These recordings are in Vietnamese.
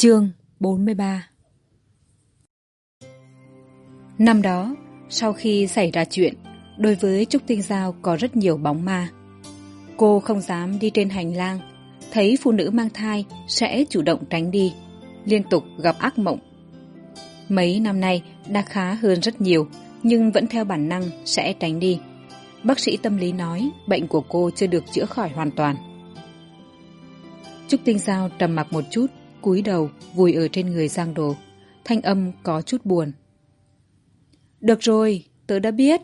Chương 43 Năm đó, sau khi xảy ra chuyện, đối với Trúc Tinh Giao có rất nhiều bóng ma. Cô không dám đi trên hành lang, thấy phụ nữ mang thai sẽ chủ động tránh đi, liên tục gặp ác mộng. Mấy năm nay đã khá hơn rất nhiều, nhưng vẫn theo bản năng sẽ tránh đi. Bác sĩ tâm lý nói bệnh của cô chưa được chữa khỏi hoàn toàn. Trúc Tinh Giao trầm mặc một chút, cúi đầu vùi ở trên người Giang Đồ. Thanh âm có chút buồn. Được rồi, tớ đã biết.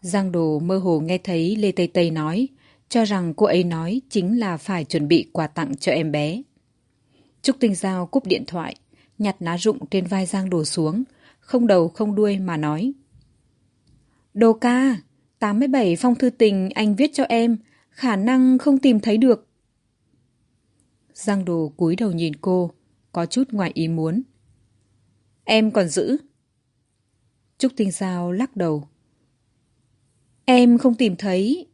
Giang Đồ mơ hồ nghe thấy Lê Tây Tây nói, cho rằng cô ấy nói chính là phải chuẩn bị quà tặng cho em bé. Trúc Tinh Giao cúp điện thoại, nhặt lá rụng trên vai Giang Đồ xuống, không đầu không đuôi mà nói. Đồ ca, tám mươi bảy phong thư tình anh viết cho em, khả năng không tìm thấy được. Giang Đồ cúi đầu nhìn cô, có chút ngoài ý muốn. Em còn giữ? Trúc Tinh Giao lắc đầu. Em không tìm thấy.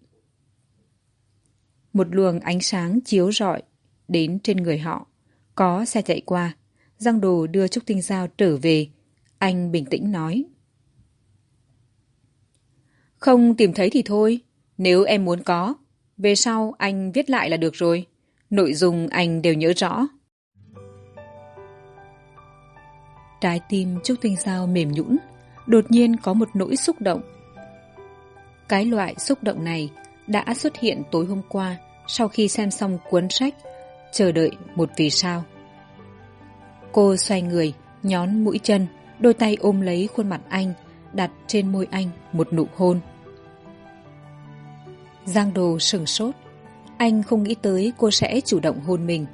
Một luồng ánh sáng chiếu rọi đến trên người họ. Có xe chạy qua. Giang Đồ đưa Trúc Tinh Giao trở về. Anh bình tĩnh nói. Không tìm thấy thì thôi. Nếu em muốn có, về sau anh viết lại là được rồi. Nội dung anh đều nhớ rõ. Trái tim Trúc Tinh sao mềm nhũn, đột nhiên có một nỗi xúc động. Cái loại xúc động này đã xuất hiện tối hôm qua sau khi xem xong cuốn sách Chờ đợi một vì sao. Cô xoay người, nhón mũi chân, đôi tay ôm lấy khuôn mặt anh, đặt trên môi anh một nụ hôn. Giang Đồ sừng sốt, anh không nghĩ tới cô sẽ chủ động hôn mình.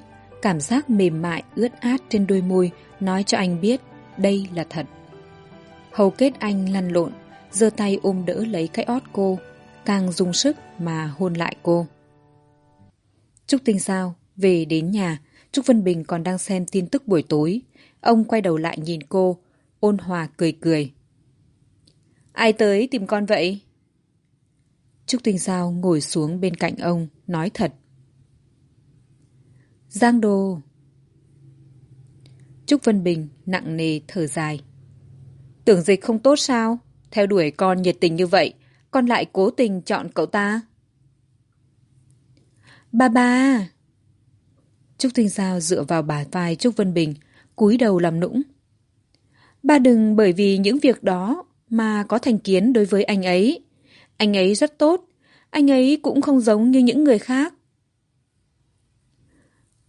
Cảm giác mềm mại, ướt át trên đôi môi nói cho anh biết đây là thật. Hầu kết anh lăn lộn, giơ tay ôm đỡ lấy cái ót cô, càng dùng sức mà hôn lại cô. Trúc Tinh sao? Về đến nhà, Trúc Vân Bình còn đang xem tin tức buổi tối. Ông quay đầu lại nhìn cô, ôn hòa cười cười. Ai tới tìm con vậy? Trúc Tinh Giao ngồi xuống bên cạnh ông, nói thật. Giang Đô. Trúc Vân Bình nặng nề thở dài. Tưởng dịch không tốt sao? Theo đuổi con nhiệt tình như vậy, con lại cố tình chọn cậu ta. Ba ba! Trúc Tinh Giao dựa vào bà vai Trúc Vân Bình, cúi đầu làm nũng. Ba đừng bởi vì những việc đó mà có thành kiến đối với anh ấy. Anh ấy rất tốt, anh ấy cũng không giống như những người khác.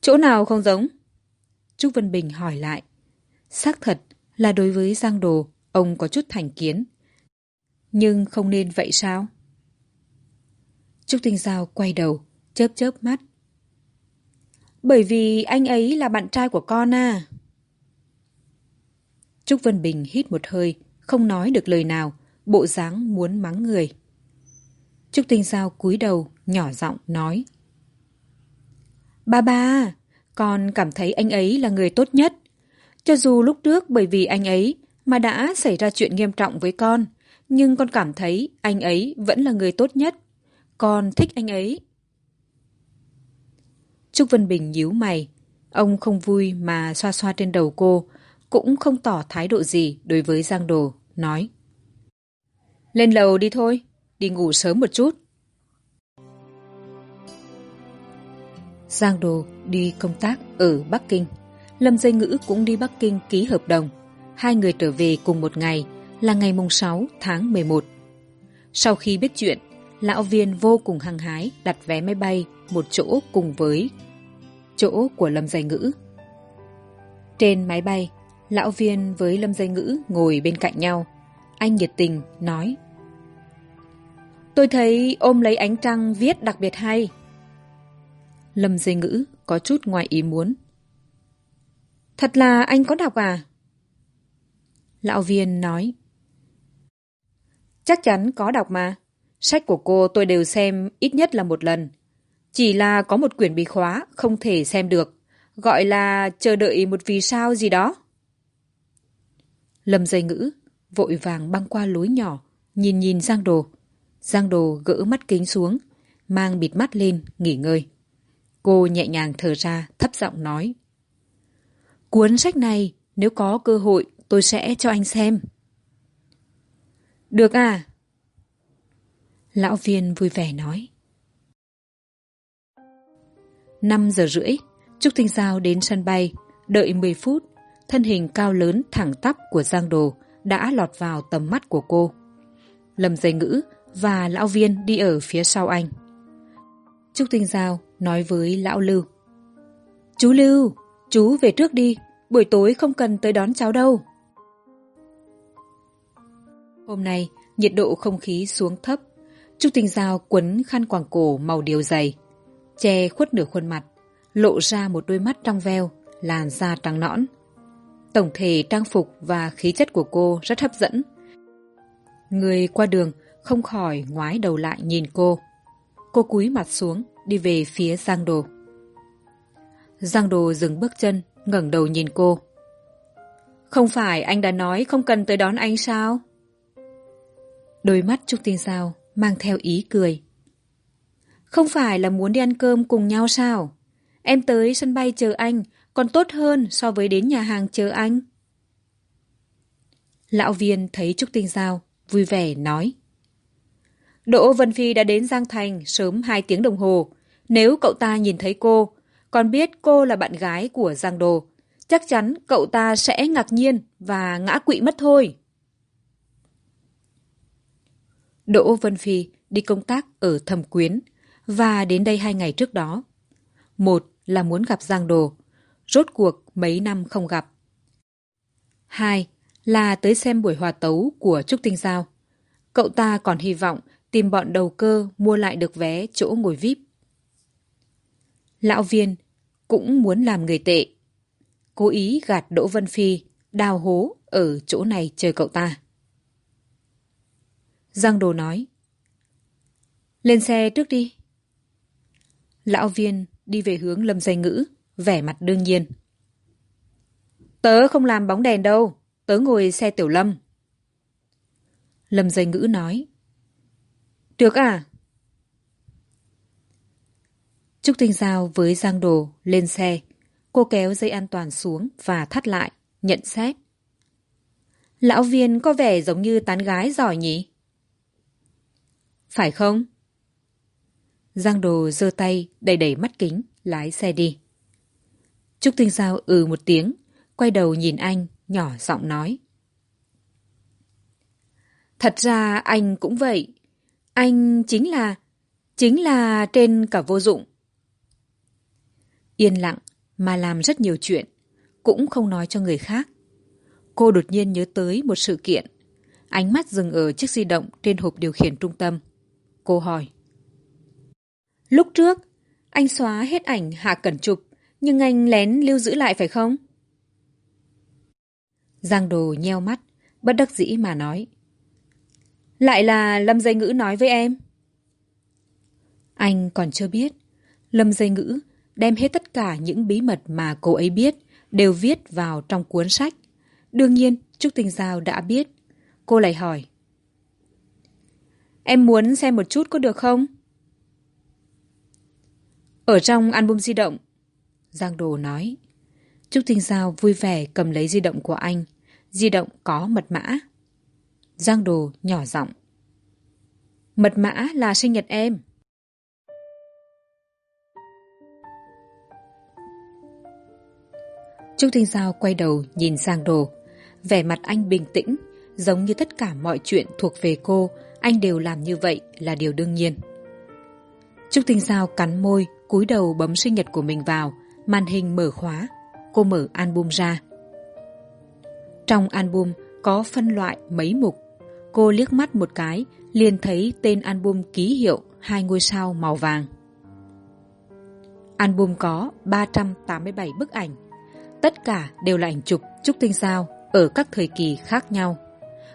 Chỗ nào không giống? Trúc Vân Bình hỏi lại. Xác thật là đối với Giang Đồ, ông có chút thành kiến. Nhưng không nên vậy sao? Trúc Tinh Giao quay đầu, chớp chớp mắt. Bởi vì anh ấy là bạn trai của con à. Trúc Vân Bình hít một hơi, không nói được lời nào, bộ dáng muốn mắng người. Trúc Tinh Giao cúi đầu, nhỏ giọng nói. Ba ba, con cảm thấy anh ấy là người tốt nhất. Cho dù lúc trước bởi vì anh ấy mà đã xảy ra chuyện nghiêm trọng với con, nhưng con cảm thấy anh ấy vẫn là người tốt nhất. Con thích anh ấy. Trúc Vân Bình nhíu mày. Ông không vui mà xoa xoa trên đầu cô, cũng không tỏ thái độ gì đối với Giang Đồ, nói. Lên lầu đi thôi, đi ngủ sớm một chút. Giang Đồ đi công tác ở Bắc Kinh. Lâm Dây Ngữ cũng đi Bắc Kinh ký hợp đồng. Hai người trở về cùng một ngày là ngày mùng sáu tháng một. Sau khi biết chuyện, lão viên vô cùng hăng hái đặt vé máy bay một chỗ cùng với chỗ của Lâm Dây Ngữ. Trên máy bay, lão viên với Lâm Dây Ngữ ngồi bên cạnh nhau. Anh nhiệt tình nói Tôi thấy ôm lấy ánh trăng viết đặc biệt hay. Lâm dây ngữ có chút ngoài ý muốn. Thật là anh có đọc à? Lão viên nói. Chắc chắn có đọc mà. Sách của cô tôi đều xem ít nhất là một lần. Chỉ là có một quyển bí khóa không thể xem được. Gọi là chờ đợi một vì sao gì đó. Lâm dây ngữ vội vàng băng qua lối nhỏ, nhìn nhìn Giang Đồ. Giang Đồ gỡ mắt kính xuống, mang bịt mắt lên, nghỉ ngơi. Cô nhẹ nhàng thở ra, thấp giọng nói. cuốn sách này nếu có cơ hội tôi sẽ cho anh xem được à lão viên vui vẻ nói năm giờ rưỡi trúc tinh giao đến sân bay đợi mười phút thân hình cao lớn thẳng tắp của giang đồ đã lọt vào tầm mắt của cô lâm dây ngữ và lão viên đi ở phía sau anh. Trúc tinh giao nói với lão lưu. Chú lưu, chú về trước đi, buổi tối không cần tới đón cháu đâu. Hôm nay, nhiệt độ không khí xuống thấp. Trúc tinh giao quấn khăn quàng cổ màu điều dày, che khuất nửa khuôn mặt, lộ ra một đôi mắt trong veo, làn da trắng nõn. Tổng thể trang phục và khí chất của cô rất hấp dẫn. Người qua đường không khỏi ngoái đầu lại nhìn cô. Cô cúi mặt xuống, đi về phía giang đồ. Giang đồ dừng bước chân, ngẩng đầu nhìn cô. Không phải anh đã nói không cần tới đón anh sao? Đôi mắt trúc tinh sao mang theo ý cười. Không phải là muốn đi ăn cơm cùng nhau sao? Em tới sân bay chờ anh, còn tốt hơn so với đến nhà hàng chờ anh. Lão viên thấy trúc tinh giao vui vẻ nói đỗ vân phi đã đến giang thành sớm hai tiếng đồng hồ. Nếu cậu ta nhìn thấy cô, còn biết cô là bạn gái của giang đồ chắc chắn cậu ta sẽ ngạc nhiên và ngã quỵ mất thôi. Đỗ vân phi đi công tác ở thâm quyến và đến đây hai ngày trước đó. Một là muốn gặp giang đồ rốt cuộc mấy năm không gặp. Hai là tới xem buổi hòa tấu của trúc tinh giao. Cậu ta còn hy vọng tìm bọn đầu cơ mua lại được vé chỗ ngồi vip. Lão viên cũng muốn làm người tệ. Cố ý gạt đỗ vân phi, đào hố ở chỗ này chờ cậu ta. Giang đồ nói, lên xe trước đi. Lão viên đi về hướng lâm dây ngữ, vẻ mặt đương nhiên. Tớ không làm bóng đèn đâu, tớ ngồi xe tiểu lâm. Lâm dây ngữ nói được à? Trúc tinh giao với giang đồ lên xe. Cô kéo dây an toàn xuống và thắt lại, nhận xét. Lão viên có vẻ giống như tán gái giỏi nhỉ? Phải không? Giang đồ giơ tay, đầy đẩy mắt kính, lái xe đi. Trúc tinh giao ừ một tiếng, quay đầu nhìn anh, nhỏ giọng nói. Thật ra anh cũng vậy anh chính là chính là trên cả vô dụng. Yên lặng mà làm rất nhiều chuyện, cũng không nói cho người khác. Cô đột nhiên nhớ tới một sự kiện. Ánh mắt dừng ở chiếc di động trên hộp điều khiển trung tâm. Cô hỏi, lúc trước, anh xóa hết ảnh hạ cẩn chụp nhưng anh lén lưu giữ lại phải không? Giang đồ nheo mắt, bất đắc dĩ mà nói lại là lâm dây ngữ nói với em. Anh còn chưa biết. Lâm dây ngữ đem hết tất cả những bí mật mà cô ấy biết đều viết vào trong cuốn sách. Đương nhiên trúc tinh giao đã biết. Cô lại hỏi. Em muốn xem một chút có được không? Ở trong album di động giang đồ nói trúc tinh giao vui vẻ cầm lấy di động của anh. Di động có mật mã giang đồ nhỏ giọng. Mật mã là sinh nhật em. Trúc thanh giao quay đầu nhìn giang đồ. Vẻ mặt anh bình tĩnh, giống như tất cả mọi chuyện thuộc về cô. Anh đều làm như vậy là điều đương nhiên. Trúc tinh giao cắn môi, cúi đầu bấm sinh nhật của mình vào. Màn hình mở khóa. Cô mở album ra. Trong album có phân loại mấy mục cô liếc mắt một cái, liền thấy tên album ký hiệu hai ngôi sao màu vàng. Album có ba trăm tám mươi bảy bức ảnh. Tất cả đều là ảnh chụp trúc tinh sao ở các thời kỳ khác nhau.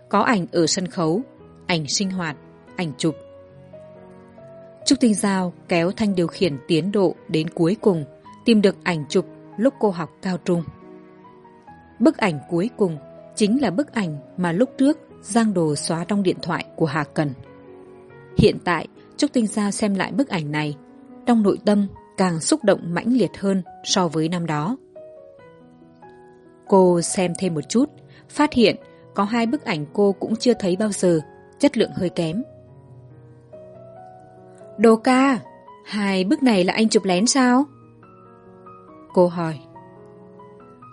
Có ảnh ở sân khấu, ảnh sinh hoạt, ảnh chụp. Trúc tinh giao kéo thanh điều khiển tiến độ đến cuối cùng, tìm được ảnh chụp lúc cô học cao trung. Bức ảnh cuối cùng chính là bức ảnh mà lúc trước giang đồ xóa trong điện thoại của hà cần. Hiện tại, trúc tinh giao xem lại bức ảnh này, trong nội tâm càng xúc động mãnh liệt hơn so với năm đó. Cô xem thêm một chút, phát hiện có hai bức ảnh cô cũng chưa thấy bao giờ, chất lượng hơi kém. Đồ ca, hai bức này là anh chụp lén sao? Cô hỏi.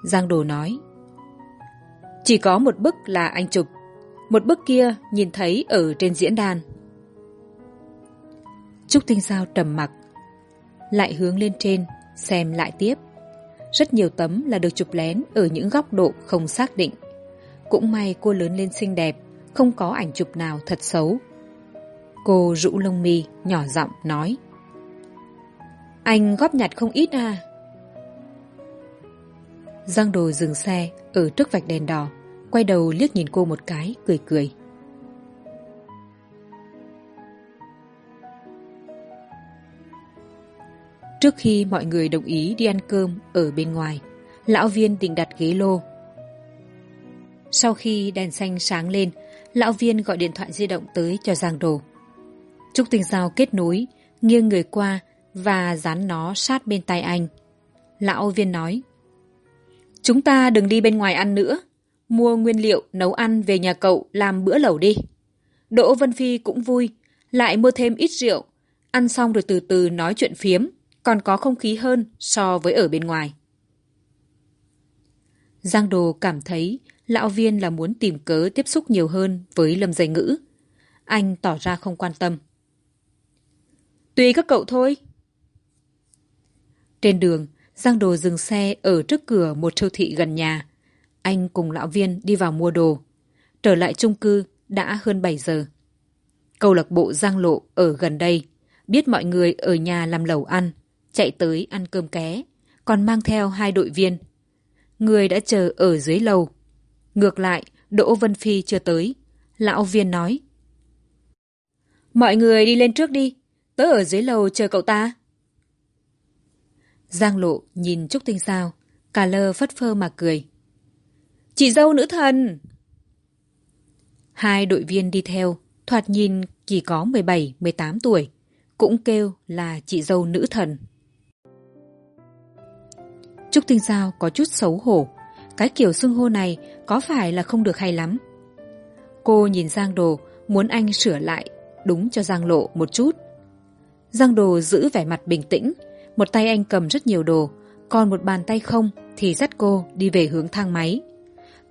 Giang đồ nói. Chỉ có một bức là anh chụp một bức kia nhìn thấy ở trên diễn đàn. Trúc tinh giao trầm mặc, lại hướng lên trên, xem lại tiếp. Rất nhiều tấm là được chụp lén ở những góc độ không xác định. Cũng may cô lớn lên xinh đẹp, không có ảnh chụp nào thật xấu. Cô rũ lông mi, nhỏ giọng nói, anh góp nhặt không ít à? Giang đồ dừng xe ở trước vạch đèn đỏ quay đầu liếc nhìn cô một cái, cười cười. Trước khi mọi người đồng ý đi ăn cơm ở bên ngoài, lão viên định đặt ghế lô. Sau khi đèn xanh sáng lên, lão viên gọi điện thoại di động tới cho giang đồ. Trúc tình giao kết nối, nghiêng người qua và dán nó sát bên tay anh. Lão viên nói, chúng ta đừng đi bên ngoài ăn nữa mua nguyên liệu, nấu ăn về nhà cậu làm bữa lẩu đi. Đỗ vân phi cũng vui, lại mua thêm ít rượu. Ăn xong rồi từ từ nói chuyện phiếm, còn có không khí hơn so với ở bên ngoài. Giang đồ cảm thấy lão viên là muốn tìm cớ tiếp xúc nhiều hơn với lâm dây ngữ. Anh tỏ ra không quan tâm. Tùy các cậu thôi. Trên đường, giang đồ dừng xe ở trước cửa một siêu thị gần nhà anh cùng lão viên đi vào mua đồ. Trở lại chung cư đã hơn bảy giờ. Câu lạc bộ giang lộ ở gần đây biết mọi người ở nhà làm lẩu ăn, chạy tới ăn cơm ké, còn mang theo hai đội viên. Người đã chờ ở dưới lầu. Ngược lại, đỗ vân phi chưa tới. Lão viên nói, mọi người đi lên trước đi, tớ ở dưới lầu chờ cậu ta. Giang lộ nhìn trúc tinh sao cà lơ phất phơ mà cười chị dâu nữ thần. Hai đội viên đi theo, thoạt nhìn chỉ có mười bảy, mười tám tuổi, cũng kêu là chị dâu nữ thần. Trúc tinh giao có chút xấu hổ. Cái kiểu xưng hô này có phải là không được hay lắm? Cô nhìn giang đồ, muốn anh sửa lại, đúng cho giang lộ một chút. Giang đồ giữ vẻ mặt bình tĩnh, một tay anh cầm rất nhiều đồ, còn một bàn tay không thì dắt cô đi về hướng thang máy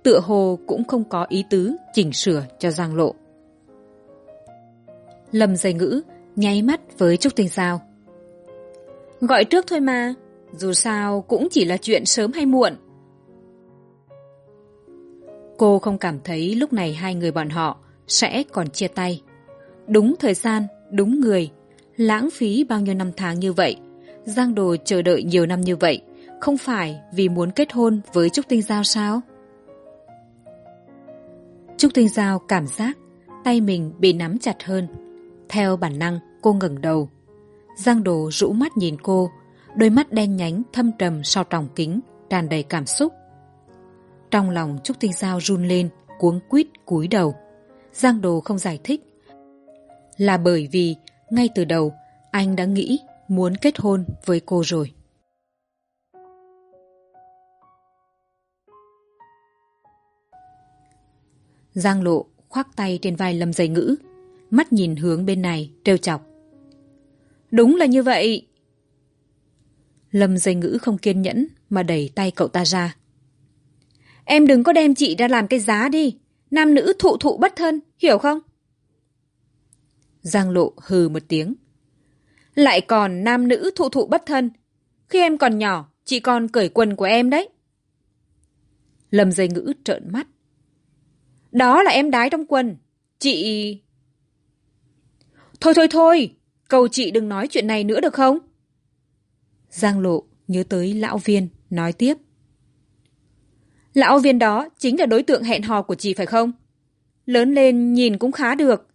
tựa hồ cũng không có ý tứ chỉnh sửa cho giang lộ. Lâm dây ngữ nháy mắt với trúc tinh sao gọi trước thôi mà dù sao cũng chỉ là chuyện sớm hay muộn. Cô không cảm thấy lúc này hai người bọn họ sẽ còn chia tay. Đúng thời gian đúng người lãng phí bao nhiêu năm tháng như vậy giang đồ chờ đợi nhiều năm như vậy không phải vì muốn kết hôn với trúc tinh giao sao trúc tinh giao cảm giác tay mình bị nắm chặt hơn. Theo bản năng, cô ngẩng đầu. Giang đồ rũ mắt nhìn cô, đôi mắt đen nhánh, thâm trầm sau tròng kính, tràn đầy cảm xúc. Trong lòng trúc tinh giao run lên, cuống quýt, cúi đầu. Giang đồ không giải thích. Là bởi vì, ngay từ đầu, anh đã nghĩ muốn kết hôn với cô rồi. Giang lộ khoác tay trên vai lâm dây ngữ, mắt nhìn hướng bên này, trêu chọc. Đúng là như vậy. Lâm dây ngữ không kiên nhẫn mà đẩy tay cậu ta ra. Em đừng có đem chị ra làm cái giá đi, nam nữ thụ thụ bất thân, hiểu không? Giang lộ hừ một tiếng. Lại còn nam nữ thụ thụ bất thân, khi em còn nhỏ, chị còn cởi quần của em đấy. Lâm dây ngữ trợn mắt đó là em đái trong quần. Chị thôi thôi thôi cầu chị đừng nói chuyện này nữa được không? Giang lộ nhớ tới lão viên, nói tiếp. Lão viên đó chính là đối tượng hẹn hò của chị phải không? Lớn lên nhìn cũng khá được,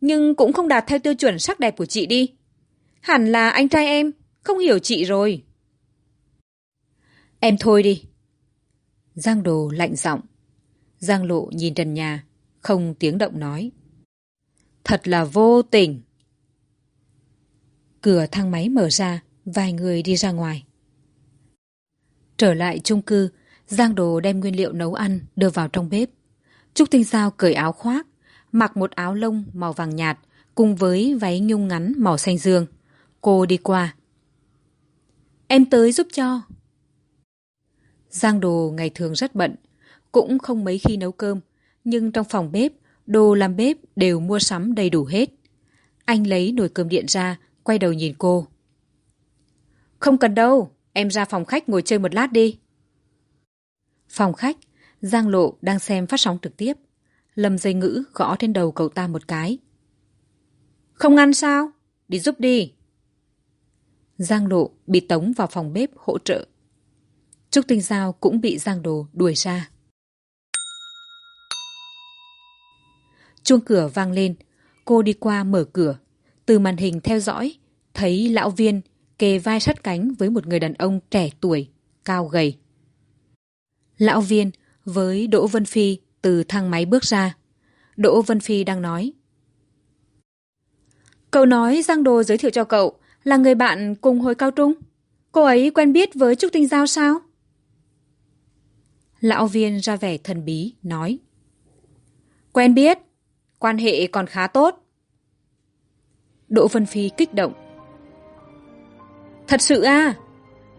nhưng cũng không đạt theo tiêu chuẩn sắc đẹp của chị đi. Hẳn là anh trai em không hiểu chị rồi. Em thôi đi. Giang đồ lạnh giọng giang lộ nhìn trần nhà, không tiếng động nói. Thật là vô tình. Cửa thang máy mở ra, vài người đi ra ngoài. Trở lại chung cư, giang đồ đem nguyên liệu nấu ăn đưa vào trong bếp. Trúc tinh giao cởi áo khoác, mặc một áo lông màu vàng nhạt cùng với váy nhung ngắn màu xanh dương. Cô đi qua. Em tới giúp cho. Giang đồ ngày thường rất bận cũng không mấy khi nấu cơm, nhưng trong phòng bếp, đồ làm bếp đều mua sắm đầy đủ hết. Anh lấy nồi cơm điện ra, quay đầu nhìn cô. Không cần đâu, em ra phòng khách ngồi chơi một lát đi. Phòng khách, giang lộ đang xem phát sóng trực tiếp. Lâm dây ngữ gõ trên đầu cậu ta một cái. Không ăn sao? Đi giúp đi. Giang lộ bị tống vào phòng bếp hỗ trợ. Trúc tinh giao cũng bị giang đồ đuổi ra. Chuông cửa vang lên. Cô đi qua mở cửa. Từ màn hình theo dõi, thấy lão viên kề vai sát cánh với một người đàn ông trẻ tuổi, cao gầy. Lão viên với đỗ vân phi từ thang máy bước ra. Đỗ vân phi đang nói. Cậu nói giang đồ giới thiệu cho cậu là người bạn cùng hồi cao trung. Cô ấy quen biết với trúc tinh giao sao? Lão viên ra vẻ thần bí, nói. Quen biết quan hệ còn khá tốt. Đỗ vân phi kích động. Thật sự à?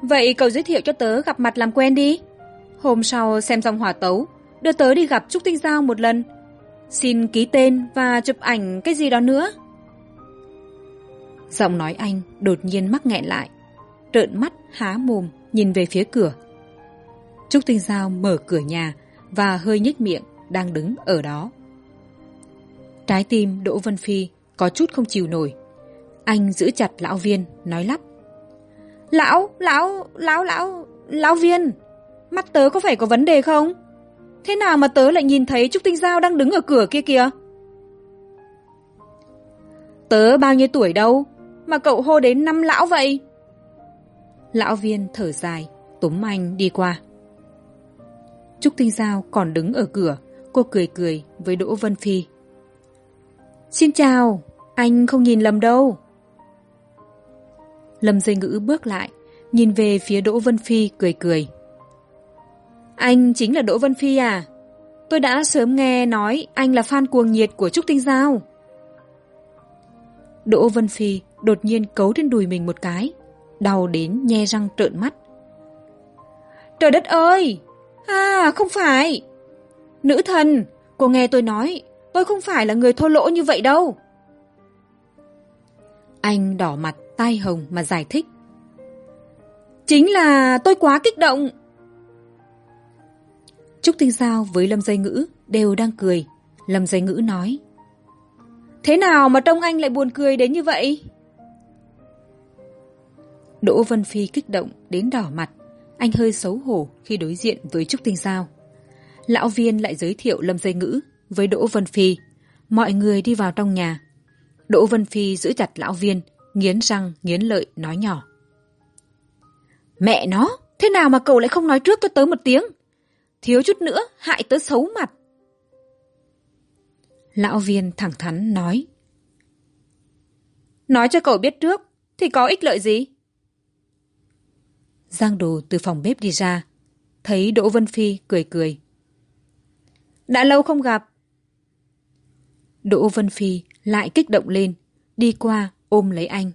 Vậy cậu giới thiệu cho tớ gặp mặt làm quen đi. Hôm sau xem xong hỏa tấu, đưa tớ đi gặp trúc tinh giao một lần. Xin ký tên và chụp ảnh cái gì đó nữa. Giọng nói anh đột nhiên mắc nghẹn lại, trợn mắt há mồm nhìn về phía cửa. Trúc tinh giao mở cửa nhà và hơi nhếch miệng đang đứng ở đó trái tim đỗ vân phi có chút không chịu nổi. Anh giữ chặt lão viên nói lắp. Lão lão lão lão lão viên mắt tớ có phải có vấn đề không? Thế nào mà tớ lại nhìn thấy trúc tinh giao đang đứng ở cửa kia kìa? Tớ bao nhiêu tuổi đâu mà cậu hô đến năm lão vậy? Lão viên thở dài túm anh đi qua. Trúc tinh giao còn đứng ở cửa cô cười cười với đỗ vân phi xin chào, anh không nhìn lầm đâu. Lâm dây ngữ bước lại, nhìn về phía đỗ vân phi, cười cười. Anh chính là đỗ vân phi à? Tôi đã sớm nghe nói anh là fan cuồng nhiệt của trúc tinh giao. Đỗ vân phi đột nhiên cấu trên đùi mình một cái, đau đến nhe răng trợn mắt. Trời đất ơi! À không phải! Nữ thần, cô nghe tôi nói tôi không phải là người thô lỗ như vậy đâu. Anh đỏ mặt tai hồng mà giải thích. Chính là tôi quá kích động. Trúc tinh giao với lâm dây ngữ đều đang cười. Lâm dây ngữ nói, thế nào mà trông anh lại buồn cười đến như vậy? Đỗ vân phi kích động đến đỏ mặt. Anh hơi xấu hổ khi đối diện với trúc tinh giao. Lão viên lại giới thiệu lâm dây ngữ với đỗ vân phi. Mọi người đi vào trong nhà. Đỗ vân phi giữ chặt lão viên, nghiến răng, nghiến lợi, nói nhỏ. Mẹ nó, thế nào mà cậu lại không nói trước cho tớ một tiếng? Thiếu chút nữa, hại tớ xấu mặt. Lão viên thẳng thắn nói. Nói cho cậu biết trước, thì có ích lợi gì? Giang đồ từ phòng bếp đi ra, thấy đỗ vân phi cười cười. Đã lâu không gặp đỗ vân phi lại kích động lên, đi qua ôm lấy anh.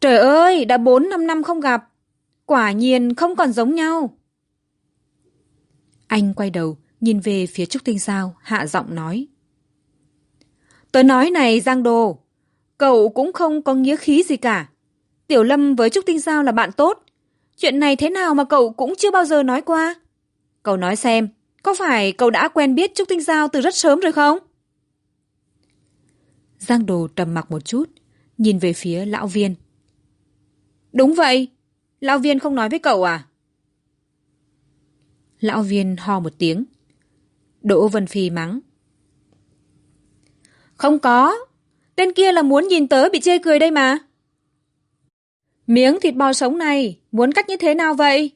Trời ơi, đã bốn năm năm không gặp, quả nhiên không còn giống nhau. Anh quay đầu, nhìn về phía trúc tinh giao, hạ giọng nói. Tớ nói này, giang đồ cậu cũng không có nghĩa khí gì cả. Tiểu lâm với trúc tinh giao là bạn tốt. Chuyện này thế nào mà cậu cũng chưa bao giờ nói qua? Cậu nói xem, có phải cậu đã quen biết trúc tinh giao từ rất sớm rồi không? Giang đồ trầm mặc một chút, nhìn về phía lão viên. Đúng vậy, lão viên không nói với cậu à? Lão viên ho một tiếng. Đỗ vân phi mắng. Không có, tên kia là muốn nhìn tớ bị chê cười đây mà. Miếng thịt bò sống này, muốn cắt như thế nào vậy?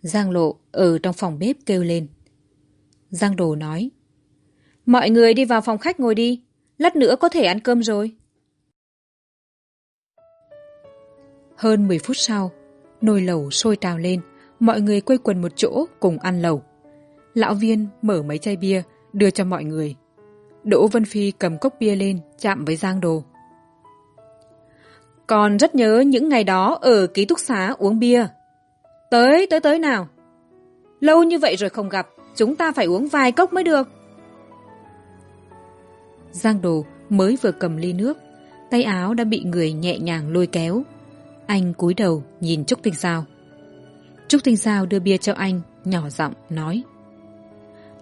Giang lộ ở trong phòng bếp kêu lên. Giang đồ nói. Mọi người đi vào phòng khách ngồi đi lát nữa có thể ăn cơm rồi. Hơn mười phút sau, nồi lẩu sôi trào lên, mọi người quây quần một chỗ cùng ăn lẩu. Lão viên mở mấy chai bia, đưa cho mọi người. Đỗ vân phi cầm cốc bia lên, chạm với giang đồ. Còn rất nhớ những ngày đó ở ký túc xá uống bia. Tới tới tới nào. Lâu như vậy rồi không gặp, chúng ta phải uống vài cốc mới được giang đồ mới vừa cầm ly nước, tay áo đã bị người nhẹ nhàng lôi kéo. Anh cúi đầu nhìn trúc tinh sao trúc tinh sao đưa bia cho anh, nhỏ giọng nói.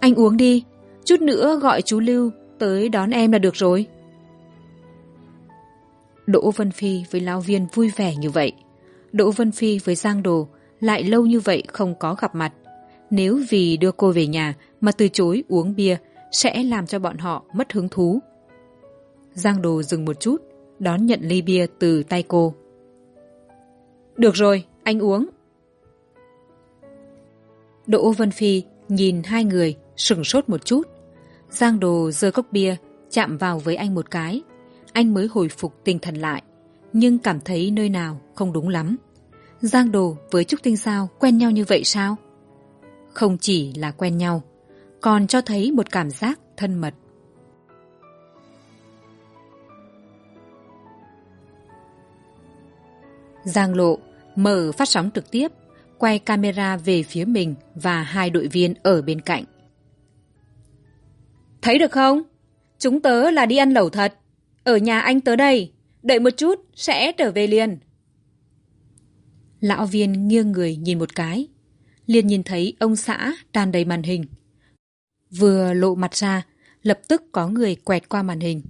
Anh uống đi, chút nữa gọi chú lưu tới đón em là được rồi. Đỗ vân phi với lao viên vui vẻ như vậy. Đỗ vân phi với giang đồ lại lâu như vậy không có gặp mặt. Nếu vì đưa cô về nhà mà từ chối uống bia sẽ làm cho bọn họ mất hứng thú. Giang đồ dừng một chút, đón nhận ly bia từ tay cô. Được rồi, anh uống. Đỗ vân phi nhìn hai người, sửng sốt một chút. Giang đồ giơ cốc bia, chạm vào với anh một cái. Anh mới hồi phục tinh thần lại, nhưng cảm thấy nơi nào không đúng lắm. Giang đồ, với trúc tinh sao quen nhau như vậy sao? Không chỉ là quen nhau còn cho thấy một cảm giác thân mật. Giang lộ mở phát sóng trực tiếp, quay camera về phía mình và hai đội viên ở bên cạnh. Thấy được không? Chúng tớ là đi ăn lẩu thật. Ở nhà anh tớ đây, đợi một chút sẽ trở về liền. Lão viên nghiêng người nhìn một cái, liền nhìn thấy ông xã tràn đầy màn hình vừa lộ mặt ra, lập tức có người quẹt qua màn hình.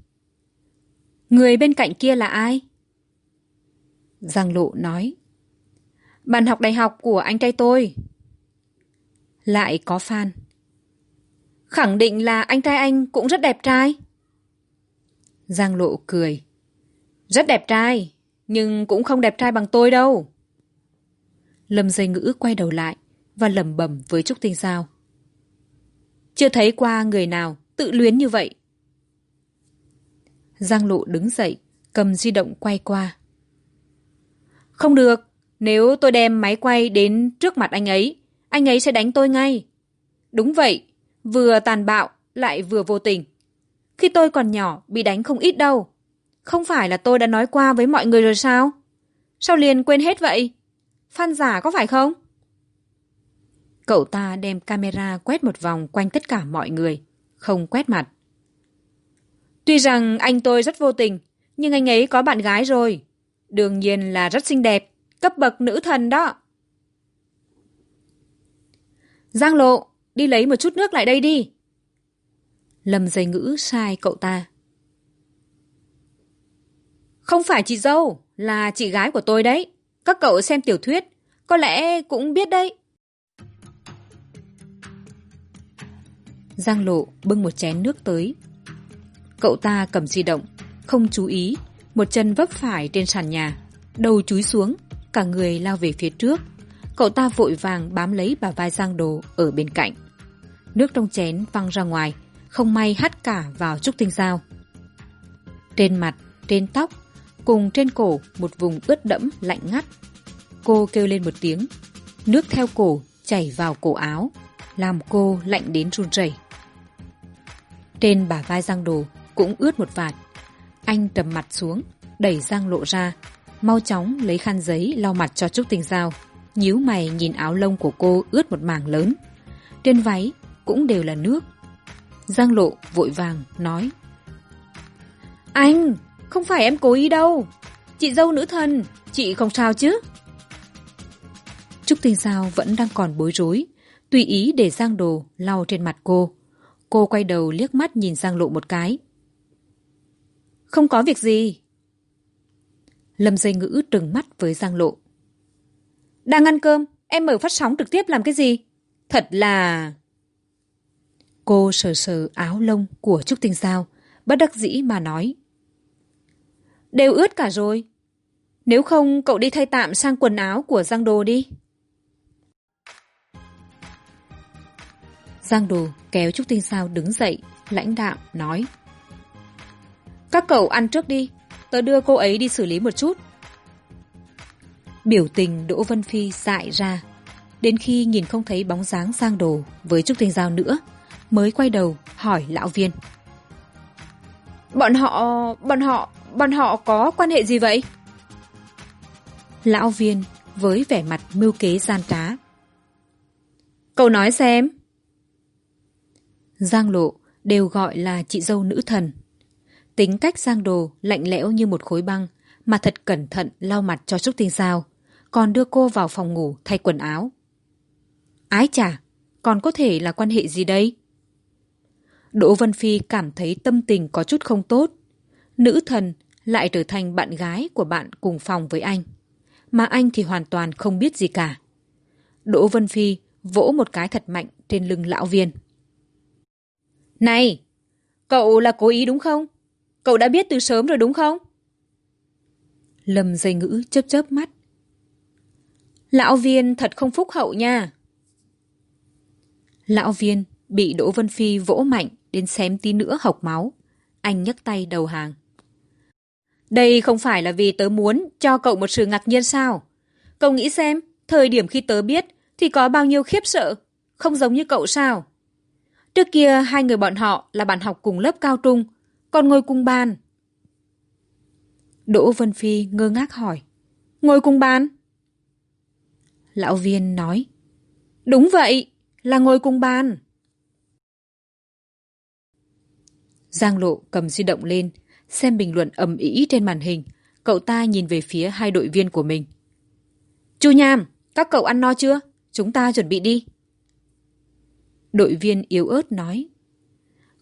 Người bên cạnh kia là ai? Giang lộ nói. Bạn học đại học của anh trai tôi. Lại có fan. Khẳng định là anh trai anh cũng rất đẹp trai. Giang lộ cười. Rất đẹp trai, nhưng cũng không đẹp trai bằng tôi đâu. Lâm dây ngữ quay đầu lại và lẩm bẩm với trúc tinh giao chưa thấy qua người nào tự luyến như vậy. Giang lộ đứng dậy, cầm di động quay qua. Không được, nếu tôi đem máy quay đến trước mặt anh ấy anh ấy sẽ đánh tôi ngay. Đúng vậy, vừa tàn bạo lại vừa vô tình. Khi tôi còn nhỏ, bị đánh không ít đâu. Không phải là tôi đã nói qua với mọi người rồi sao? Sao liền quên hết vậy? Phan giả có phải không? Cậu ta đem camera quét một vòng quanh tất cả mọi người, không quét mặt. Tuy rằng anh tôi rất vô tình, nhưng anh ấy có bạn gái rồi. Đương nhiên là rất xinh đẹp, cấp bậc nữ thần đó. Giang lộ, đi lấy một chút nước lại đây đi. Lâm dây ngữ sai cậu ta. Không phải chị dâu, là chị gái của tôi đấy. Các cậu xem tiểu thuyết, có lẽ cũng biết đấy. Giang lộ bưng một chén nước tới. Cậu ta cầm di động, không chú ý, một chân vấp phải trên sàn nhà, đầu chúi xuống, cả người lao về phía trước. Cậu ta vội vàng bám lấy bà vai giang đồ ở bên cạnh. Nước trong chén văng ra ngoài, không may hắt cả vào trúc tinh dao trên mặt, trên tóc, cùng trên cổ một vùng ướt đẫm lạnh ngắt. Cô kêu lên một tiếng, nước theo cổ chảy vào cổ áo, làm cô lạnh đến run rẩy trên bả vai giang đồ cũng ướt một vạt. Anh trầm mặt xuống đẩy giang lộ ra. Mau chóng lấy khăn giấy lau mặt cho trúc tinh dao nhíu mày nhìn áo lông của cô ướt một mảng lớn. Trên váy cũng đều là nước. Giang lộ vội vàng nói anh không phải em cố ý đâu. Chị dâu nữ thần chị không sao chứ? Trúc tinh giao vẫn đang còn bối rối tùy ý để giang đồ lau trên mặt cô cô quay đầu liếc mắt nhìn giang lộ một cái. Không có việc gì. Lâm dây ngữ trừng mắt với giang lộ. Đang ăn cơm, em mở phát sóng trực tiếp làm cái gì? Thật là cô sờ sờ áo lông của trúc tinh sao bất đắc dĩ mà nói. Đều ướt cả rồi. Nếu không, cậu đi thay tạm sang quần áo của giang đồ đi. Giang đồ kéo trúc tinh sao đứng dậy, lãnh đạo nói, các cậu ăn trước đi, tớ đưa cô ấy đi xử lý một chút. Biểu tình đỗ vân phi dại ra, đến khi nhìn không thấy bóng dáng giang đồ với trúc tinh giao nữa, mới quay đầu hỏi lão viên, bọn họ bọn họ bọn họ có quan hệ gì vậy? Lão viên với vẻ mặt mưu kế gian trá, cậu nói xem giang lộ đều gọi là chị dâu nữ thần. Tính cách giang đồ lạnh lẽo như một khối băng, mà thật cẩn thận lau mặt cho trúc tinh giao, còn đưa cô vào phòng ngủ thay quần áo. Ái chả còn có thể là quan hệ gì đây? Đỗ vân phi cảm thấy tâm tình có chút không tốt. Nữ thần lại trở thành bạn gái của bạn cùng phòng với anh, mà anh thì hoàn toàn không biết gì cả. Đỗ vân phi vỗ một cái thật mạnh trên lưng lão viên này, cậu là cố ý đúng không? Cậu đã biết từ sớm rồi đúng không? Lâm dây ngữ chớp chớp mắt. Lão viên thật không phúc hậu nha. Lão viên bị đỗ vân phi vỗ mạnh đến xém tí nữa hộc máu. Anh nhấc tay đầu hàng. Đây không phải là vì tớ muốn cho cậu một sự ngạc nhiên sao? Cậu nghĩ xem, thời điểm khi tớ biết thì có bao nhiêu khiếp sợ, không giống như cậu sao? Trước kia hai người bọn họ là bạn học cùng lớp cao trung, còn ngồi cùng bàn. Đỗ vân phi ngơ ngác hỏi, ngồi cùng bàn? Lão viên nói, đúng vậy, là ngồi cùng bàn. Giang lộ cầm di động lên, xem bình luận ầm ĩ trên màn hình. Cậu ta nhìn về phía hai đội viên của mình. Chu nham, các cậu ăn no chưa? Chúng ta chuẩn bị đi đội viên yếu ớt nói.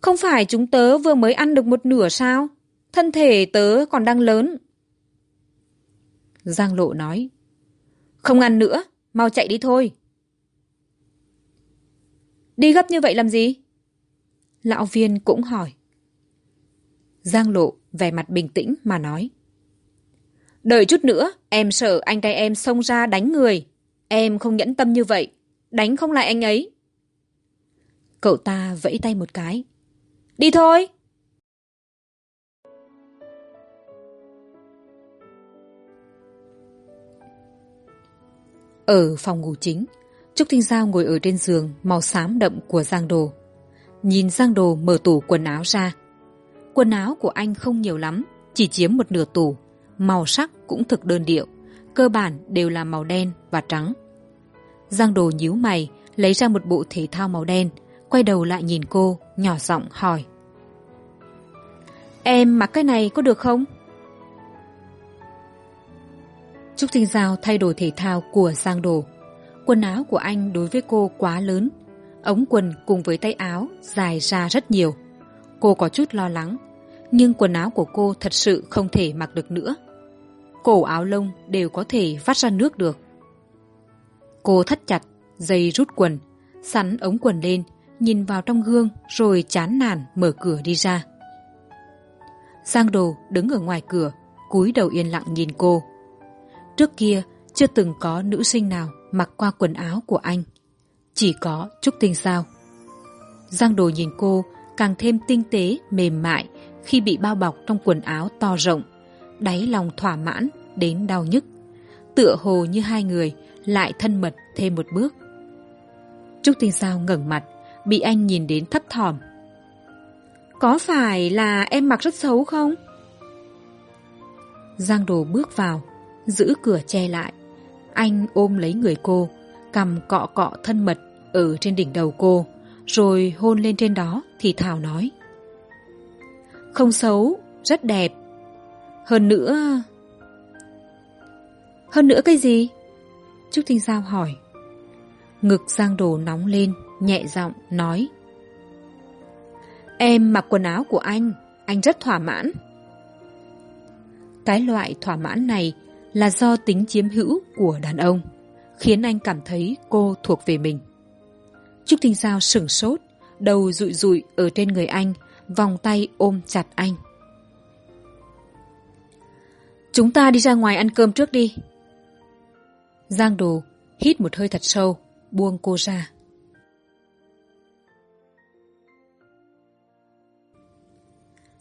Không phải chúng tớ vừa mới ăn được một nửa sao? Thân thể tớ còn đang lớn. Giang lộ nói. Không ăn nữa, mau chạy đi thôi. Đi gấp như vậy làm gì? Lão viên cũng hỏi. Giang lộ vẻ mặt bình tĩnh mà nói. Đợi chút nữa, em sợ anh trai em xông ra đánh người. Em không nhẫn tâm như vậy. Đánh không lại anh ấy cậu ta vẫy tay một cái. Đi thôi! Ở phòng ngủ chính, trúc Thanh giao ngồi ở trên giường, màu xám đậm của giang đồ. Nhìn giang đồ mở tủ quần áo ra. Quần áo của anh không nhiều lắm, chỉ chiếm một nửa tủ. Màu sắc cũng thực đơn điệu, cơ bản đều là màu đen và trắng. Giang đồ nhíu mày, lấy ra một bộ thể thao màu đen quay đầu lại nhìn cô, nhỏ giọng hỏi. Em mặc cái này có được không? Trúc thinh giao thay đổi thể thao của giang đồ. Quần áo của anh đối với cô quá lớn. Ống quần cùng với tay áo dài ra rất nhiều. Cô có chút lo lắng, nhưng quần áo của cô thật sự không thể mặc được nữa. Cổ áo lông đều có thể vắt ra nước được. Cô thắt chặt, dây rút quần, sắn ống quần lên nhìn vào trong gương rồi chán nản mở cửa đi ra. Giang đồ đứng ở ngoài cửa, cúi đầu yên lặng nhìn cô. Trước kia, chưa từng có nữ sinh nào mặc qua quần áo của anh. Chỉ có trúc tinh sao. Giang đồ nhìn cô càng thêm tinh tế, mềm mại khi bị bao bọc trong quần áo to rộng, đáy lòng thỏa mãn đến đau nhức. Tựa hồ như hai người lại thân mật thêm một bước. Trúc tinh sao ngẩng mặt bị anh nhìn đến thấp thỏm. Có phải là em mặc rất xấu không? Giang đồ bước vào, giữ cửa che lại. Anh ôm lấy người cô, cầm cọ cọ thân mật ở trên đỉnh đầu cô, rồi hôn lên trên đó thì thảo nói. Không xấu, rất đẹp. Hơn nữa hơn nữa cái gì? Trúc tinh giao hỏi. Ngực giang đồ nóng lên nhẹ giọng nói. Em mặc quần áo của anh anh rất thỏa mãn. Cái loại thỏa mãn này là do tính chiếm hữu của đàn ông, khiến anh cảm thấy cô thuộc về mình. Trúc tinh giao sửng sốt, đầu rụi rụi ở trên người anh, vòng tay ôm chặt anh. Chúng ta đi ra ngoài ăn cơm trước đi. Giang đồ hít một hơi thật sâu, buông cô ra.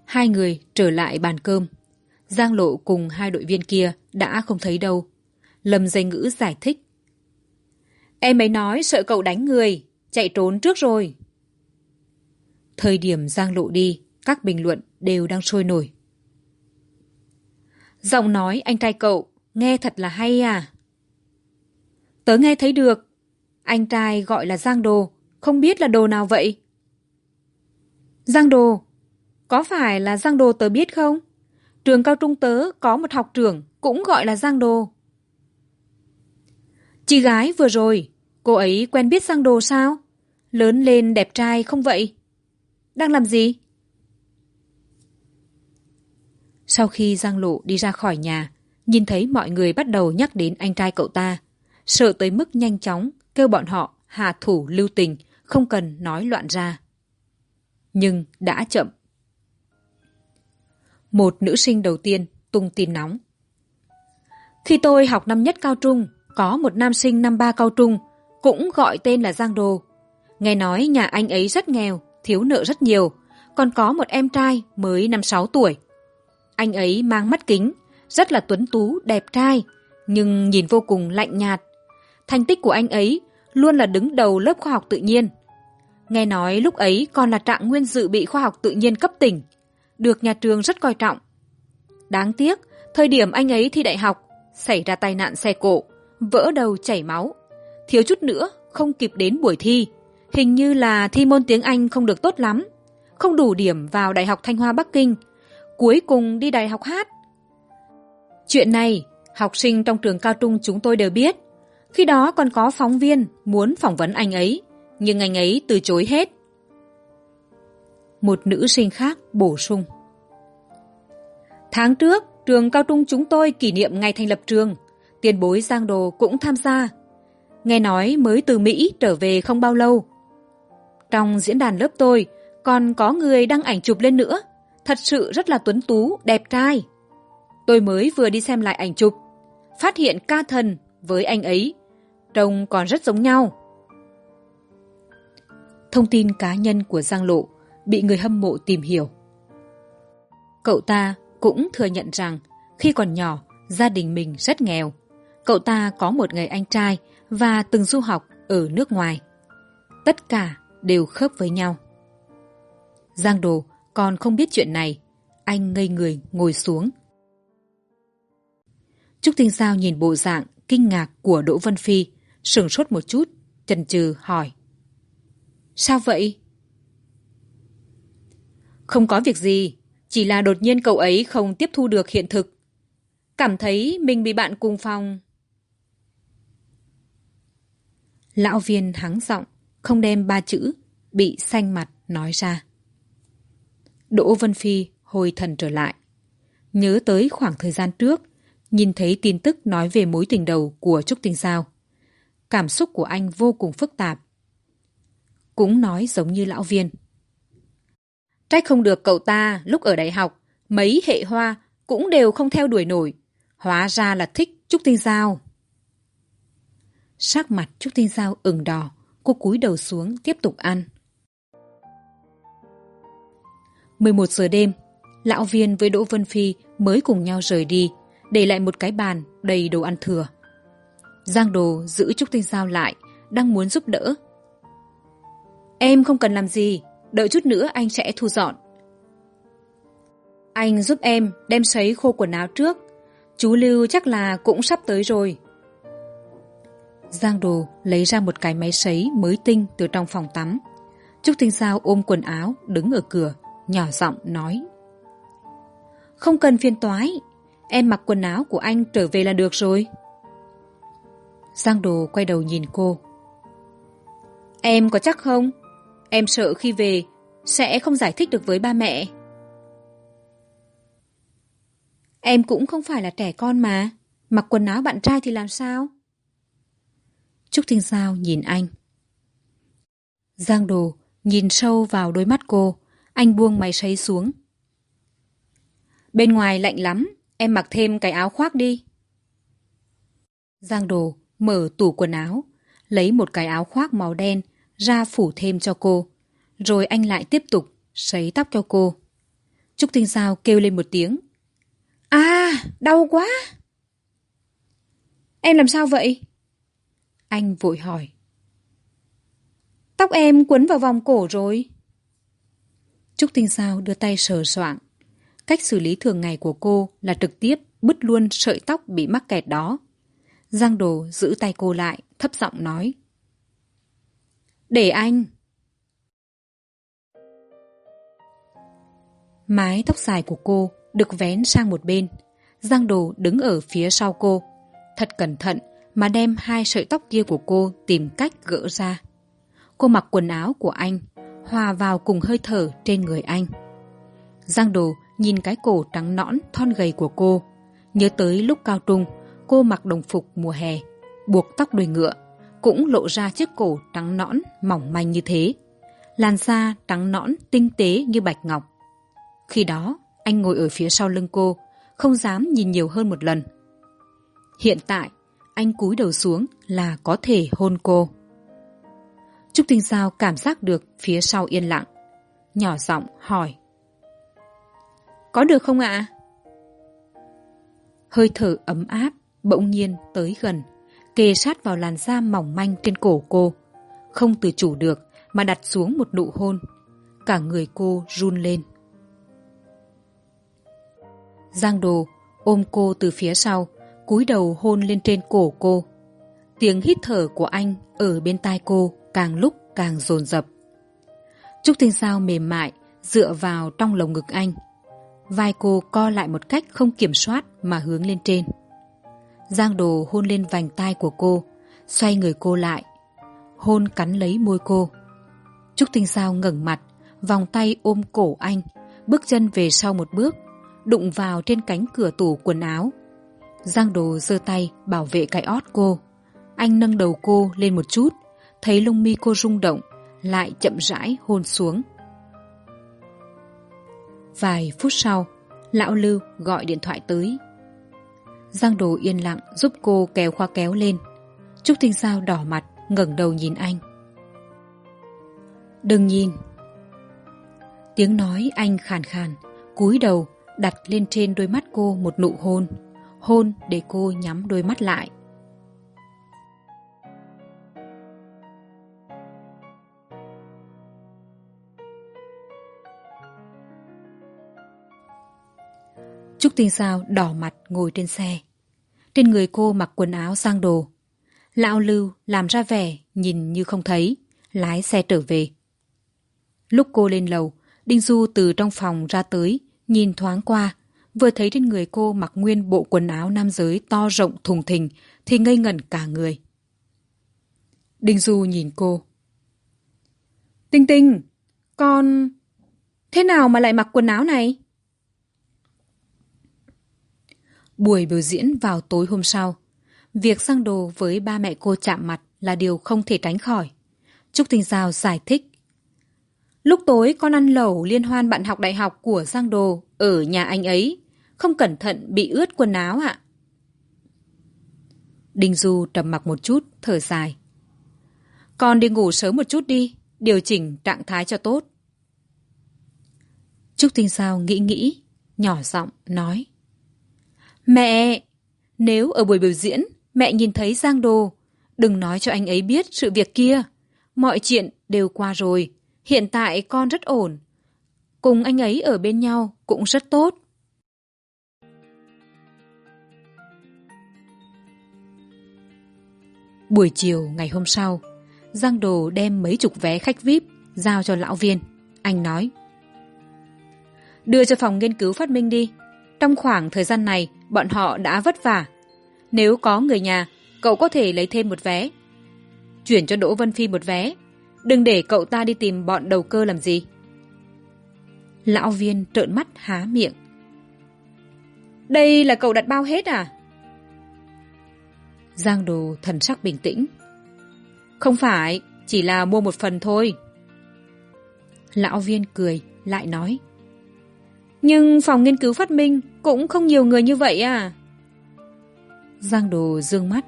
Hai người trở lại bàn cơm giang lộ cùng hai đội viên kia đã không thấy đâu lâm dây ngữ giải thích Em ấy nói sợ cậu đánh người, chạy trốn trước rồi. Thời điểm Giang Lộ đi, các bình luận đều đang sôi nổi. Giọng nói anh trai cậu, nghe thật là hay à. Tớ nghe thấy được. Anh trai gọi là Giang Đồ, không biết là đồ nào vậy? Giang Đồ, có phải là Giang Đồ tớ biết không? Trường cao trung tớ có một học trưởng cũng gọi là Giang Đồ. Chị gái vừa rồi, cô ấy quen biết Giang Đồ sao? Lớn lên đẹp trai không vậy? Đang làm gì? Sau khi Giang Lộ đi ra khỏi nhà, nhìn thấy mọi người bắt đầu nhắc đến anh trai cậu ta. Sợ tới mức nhanh chóng, kêu bọn họ hạ thủ lưu tình, không cần nói loạn ra. Nhưng đã chậm. Một nữ sinh đầu tiên tung tin nóng. Khi tôi học năm nhất cao trung, có một nam sinh năm ba cao trung, cũng gọi tên là Giang Đồ. Nghe nói nhà anh ấy rất nghèo, thiếu nợ rất nhiều, còn có một em trai mới năm sáu tuổi. Anh ấy mang mắt kính, rất là tuấn tú, đẹp trai, nhưng nhìn vô cùng lạnh nhạt. Thành tích của anh ấy luôn là đứng đầu lớp khoa học tự nhiên. Nghe nói lúc ấy còn là trạng nguyên dự bị khoa học tự nhiên cấp tỉnh, được nhà trường rất coi trọng. Đáng tiếc, thời điểm anh ấy thi đại học, xảy ra tai nạn xe cộ, vỡ đầu chảy máu. Thiếu chút nữa, không kịp đến buổi thi. Hình như là thi môn tiếng Anh không được tốt lắm, không đủ điểm vào Đại học Thanh Hoa Bắc Kinh, cuối cùng đi Đại học hát. Chuyện này, học sinh trong trường cao trung chúng tôi đều biết. Khi đó còn có phóng viên muốn phỏng vấn anh ấy, nhưng anh ấy từ chối hết. Một nữ sinh khác bổ sung. Tháng trước, trường cao trung chúng tôi kỷ niệm ngày thành lập trường. Tiền bối Giang Đồ cũng tham gia. Nghe nói mới từ Mỹ trở về không bao lâu. Trong diễn đàn lớp tôi, còn có người đăng ảnh chụp lên nữa. Thật sự rất là tuấn tú, đẹp trai. Tôi mới vừa đi xem lại ảnh chụp. Phát hiện ca thần với anh ấy. Trông còn rất giống nhau. Thông tin cá nhân của Giang Lộ bị người hâm mộ tìm hiểu. Cậu ta cũng thừa nhận rằng khi còn nhỏ, gia đình mình rất nghèo. Cậu ta có một người anh trai và từng du học ở nước ngoài. Tất cả đều khớp với nhau. Giang Đồ còn không biết chuyện này. Anh ngây người ngồi xuống. Trúc Tinh Giao nhìn bộ dạng kinh ngạc của Đỗ Vân Phi, sửng sốt một chút, chần chừ hỏi. Sao vậy? Không có việc gì, chỉ là đột nhiên cậu ấy không tiếp thu được hiện thực. Cảm thấy mình bị bạn cùng phòng. Lão viên hắng giọng, không đem ba chữ, bị xanh mặt nói ra. Đỗ Vân Phi hồi thần trở lại. Nhớ tới khoảng thời gian trước, nhìn thấy tin tức nói về mối tình đầu của Trúc Tinh Giao. Cảm xúc của anh vô cùng phức tạp. Cũng nói giống như lão viên. Trách không được cậu ta lúc ở đại học, mấy hệ hoa cũng đều không theo đuổi nổi. Hóa ra là thích Trúc Tinh Giao. Sắc mặt Trúc Tinh Giao ửng đỏ, cô cúi đầu xuống tiếp tục ăn. 11 giờ đêm, lão viên với Đỗ Vân Phi mới cùng nhau rời đi, để lại một cái bàn đầy đồ ăn thừa. Giang Đồ giữ Trúc Tinh Giao lại, đang muốn giúp đỡ. Em không cần làm gì, đợi chút nữa anh sẽ thu dọn. Anh giúp em đem sấy khô quần áo trước. Chú Lưu chắc là cũng sắp tới rồi. Giang Đồ lấy ra một cái máy sấy mới tinh từ trong phòng tắm. Trúc Tinh Giao ôm quần áo, đứng ở cửa, nhỏ giọng nói. Không cần phiền toái, em mặc quần áo của anh trở về là được rồi. Giang Đồ quay đầu nhìn cô. Em có chắc không? Em sợ khi về sẽ không giải thích được với ba mẹ. Em cũng không phải là trẻ con mà. Mặc quần áo bạn trai thì làm sao? Trúc Thinh Giao nhìn anh. Giang Đồ nhìn sâu vào đôi mắt cô. Anh buông máy sấy xuống. Bên ngoài lạnh lắm, em mặc thêm cái áo khoác đi. Giang Đồ mở tủ quần áo, lấy một cái áo khoác màu đen ra phủ thêm cho cô. Rồi anh lại tiếp tục sấy tóc cho cô. Trúc Tinh Giao kêu lên một tiếng. À, đau quá! Em làm sao vậy? anh vội hỏi tóc em quấn vào vòng cổ rồi trúc tinh sao đưa tay sờ soạng cách xử lý thường ngày của cô là trực tiếp bứt luôn sợi tóc bị mắc kẹt đó giang đồ giữ tay cô lại thấp giọng nói để anh. Mái tóc dài của cô được vén sang một bên. Giang đồ đứng ở phía sau cô. Thật cẩn thận mà đem hai sợi tóc kia của cô tìm cách gỡ ra. Cô mặc quần áo của anh, hòa vào cùng hơi thở trên người anh. Giang đồ nhìn cái cổ trắng nõn, thon gầy của cô. Nhớ tới lúc cao trung, cô mặc đồng phục mùa hè, buộc tóc đuôi ngựa cũng lộ ra chiếc cổ trắng nõn mỏng manh như thế. Làn da trắng nõn tinh tế như bạch ngọc. Khi đó, anh ngồi ở phía sau lưng cô, không dám nhìn nhiều hơn một lần. Hiện tại, anh cúi đầu xuống là có thể hôn cô. Trúc tinh sao cảm giác được phía sau yên lặng, nhỏ giọng hỏi. Có được không ạ? Hơi thở ấm áp bỗng nhiên tới gần kề sát vào làn da mỏng manh trên cổ cô. Không tự chủ được mà đặt xuống một nụ hôn. Cả người cô run lên. Giang đồ ôm cô từ phía sau, cúi đầu hôn lên trên cổ cô. Tiếng hít thở của anh ở bên tai cô càng lúc càng dồn dập. Trúc tinh sao mềm mại dựa vào trong lồng ngực anh. Vai cô co lại một cách không kiểm soát mà hướng lên trên giang đồ hôn lên vành tai của cô, xoay người cô lại, hôn cắn lấy môi cô. Trúc tinh sao ngẩng mặt, vòng tay ôm cổ anh, bước chân về sau một bước, đụng vào trên cánh cửa tủ quần áo. Giang đồ giơ tay bảo vệ cái ót cô. Anh nâng đầu cô lên một chút, thấy lông mi cô rung động, lại chậm rãi hôn xuống. Vài phút sau, lão lưu gọi điện thoại tới giang đồ yên lặng giúp cô kéo khoa kéo lên. Trúc tinh sao đỏ mặt, ngẩng đầu nhìn anh. Đừng nhìn. Tiếng nói anh khàn khàn, cúi đầu đặt lên trên đôi mắt cô một nụ hôn. Hôn để cô nhắm đôi mắt lại. Trúc tinh sao đỏ mặt ngồi trên xe. Trên người cô mặc quần áo sang đồ. Lão lưu làm ra vẻ nhìn như không thấy, lái xe trở về. Lúc cô lên lầu, đinh du từ trong phòng ra tới, nhìn thoáng qua, vừa thấy trên người cô mặc nguyên bộ quần áo nam giới to rộng thùng thình thì ngây ngẩn cả người. Đinh du nhìn cô. Tinh tinh, con thế nào mà lại mặc quần áo này? Buổi biểu diễn vào tối hôm sau. Việc sang đồ với ba mẹ cô chạm mặt là điều không thể tránh khỏi. Trúc tinh giao giải thích. Lúc tối con ăn lẩu liên hoan bạn học đại học của giang đồ ở nhà anh ấy. Không cẩn thận bị ướt quần áo ạ. Đinh du trầm mặc một chút, thở dài. Con đi ngủ sớm một chút đi, điều chỉnh trạng thái cho tốt. Trúc tinh Giao nghĩ nghĩ, nhỏ giọng nói mẹ, nếu ở buổi biểu diễn, mẹ nhìn thấy giang đồ đừng nói cho anh ấy biết sự việc kia. Mọi chuyện đều qua rồi. Hiện tại con rất ổn. Cùng anh ấy ở bên nhau cũng rất tốt. Buổi chiều ngày hôm sau, giang đồ đem mấy chục vé khách vip giao cho lão viên. Anh nói, đưa cho phòng nghiên cứu phát minh đi trong khoảng thời gian này, bọn họ đã vất vả. Nếu có người nhà, cậu có thể lấy thêm một vé. Chuyển cho đỗ vân phi một vé. Đừng để cậu ta đi tìm bọn đầu cơ làm gì. Lão viên trợn mắt há miệng. Đây là cậu đặt bao hết à? Giang đồ thần sắc bình tĩnh. Không phải, chỉ là mua một phần thôi. Lão viên cười, lại nói nhưng phòng nghiên cứu phát minh cũng không nhiều người như vậy à? Giang đồ d ư ơ n g mắt.